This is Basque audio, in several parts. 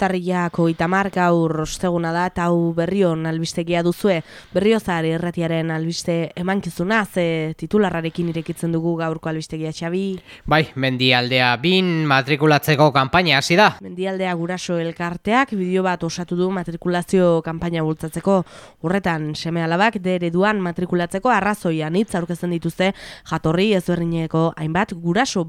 urtarriako itamar gaur osteguna da eta hau berrion albistegia duzue. Berriozar erratiaren albiste emankizuna ze titularrarekin irekitzen dugu gaurko albistegia Xabi. Bai, mendialdea bin matrikulatzeko kanpaina hasi da. Mendialdea guraso elkarteak bideo bat osatu du matrikulazio kanpaina bultzatzeko. Horretan seme alabak de ereduan matrikulatzeko arrazoian hitz aurkezten dituzte jatorri ezberdineko hainbat guraso.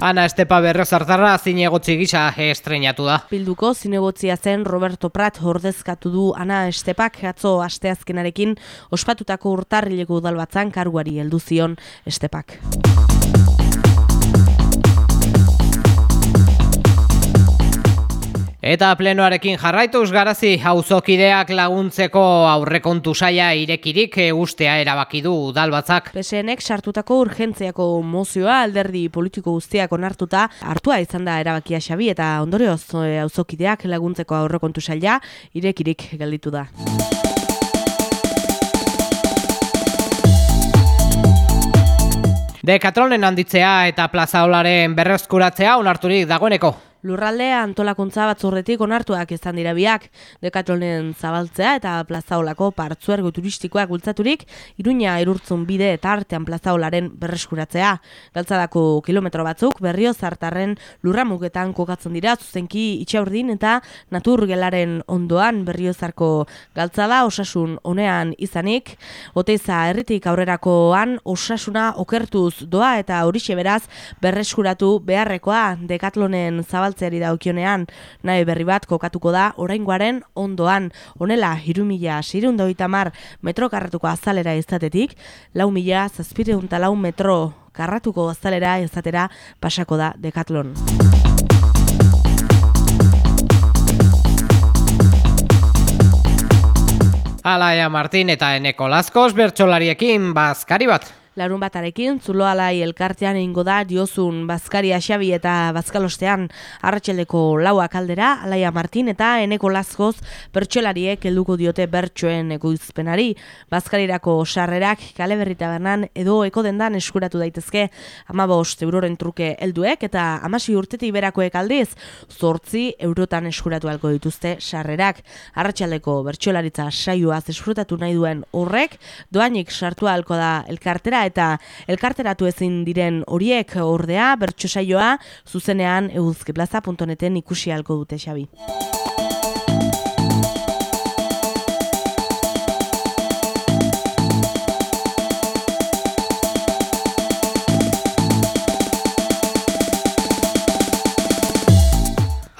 Ana Estepa berrezartarra zinegotzi gisa estrenatu da. Bilduko zinegotzia zen Roberto Prat ordezkatu du Ana Estepak atzo asteazkenarekin ospatutako urtarrileko udalbatzan karguari heldu zion Estepak. Eta plenoarekin jarraituz garazi auzokideak laguntzeko aurrekontu saia irekirik ustea erabaki du udalbatzak. PSNek sartutako urgentziako mozioa alderdi politiko guztiak onartuta hartua izan da erabakia xabi eta ondorioz eh, auzokideak laguntzeko aurrekontu saia irekirik gelditu da. Dekatronen handitzea eta plazaolaren berrezkuratzea onarturik dagoeneko. Lurralde antolakuntza batzurretik onartuak izan dira biak, dekatronen zabaltzea eta plazaolako partzuergo turistikoak bultzaturik, iruña erurtzun bide eta artean plazaolaren berreskuratzea. Galtzadako kilometro batzuk berrio zartarren lurramuketan kokatzen dira zuzenki itxaurdin eta naturgelaren ondoan berrio zarko galtzada osasun honean izanik, oteiza herritik aurrerakoan osasuna okertuz doa eta horixe beraz berreskuratu beharrekoa. Dekatlonen zabaltzea zabaltzeari daukionean nahi berri bat kokatuko da oraingoaren ondoan. Honela hiru mila mar metro karratuko azalera izatetik lau mila zazpireunta lau metro karratuko azalera izatera pasako da dekatlon. Alaia Martin eta Eneko Laskos bertsolariekin bazkari bat larun batarekin, zuloalai elkartean egingo da diozun Bazkari Xabi eta Bazkalostean arratxeldeko lauak aldera, Alaia Martin eta Eneko Lazkoz bertxolariek helduko diote bertsoen egoizpenari. Bazkarirako sarrerak kale berrita bernan edo eko dendan eskuratu daitezke amabost euroren truke helduek eta amasi urtetik berakoek aldiz zortzi eurotan eskuratu alko dituzte sarrerak. Arratxaldeko bertxolaritza saioaz eskuratu nahi duen horrek, doainik sartu alko da elkartera eta elkarteratu ezin diren horiek ordea bertso saioa zuzenean euzkeplaza.neten ikusi halko dute Xabi.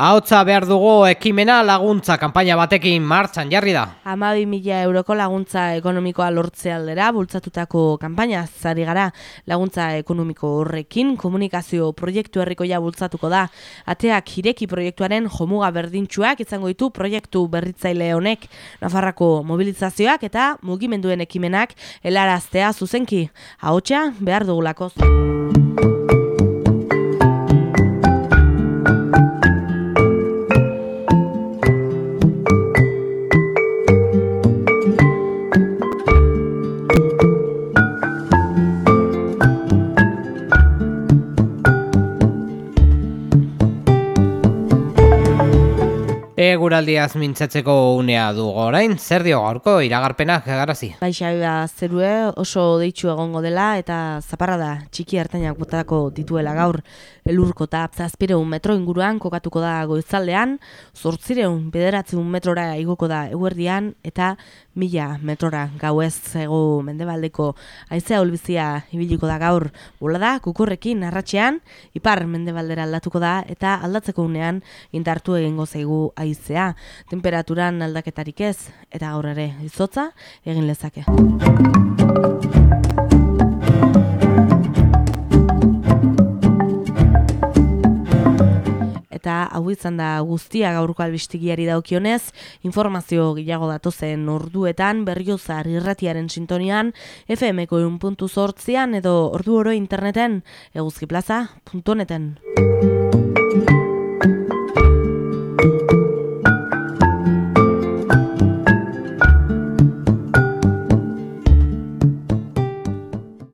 Ahotza behar dugu ekimena laguntza kanpaina batekin martxan jarri da. Amabi mila euroko laguntza ekonomikoa lortze aldera, bultzatutako kanpaina zari gara laguntza ekonomiko horrekin, komunikazio proiektu herrikoia bultzatuko da. Ateak ireki proiektuaren jomuga berdintxuak izango ditu proiektu berritzaile honek, Nafarrako mobilizazioak eta mugimenduen ekimenak helaraztea zuzenki. Ahotsa behar dugulako. Eguraldiaz mintzatzeko unea du orain, zer dio gaurko iragarpenak garazi? Baixa zerue oso deitsu egongo dela eta zaparra da txiki hartainak botako dituela gaur. Elurko eta zazpireun metro inguruan kokatuko da goizaldean, zortzireun bederatzeun metrora igoko da eguerdian eta mila metrora gauez ego mendebaldeko aizea olbizia ibiliko da gaur. Da, kukurrekin arratxean, ipar mendebaldera aldatuko da eta aldatzeko unean indartu egingo zaigu aizea. Temperaturan aldaketarik ez eta gaur ere izotza egin lezake. eta hau izan da guztia gaurko albistigiari daukionez, informazio gehiago datozen orduetan berriozar irratiaren sintonian, FM-ko puntu sortzian edo ordu oro interneten eguzkiplaza.neten.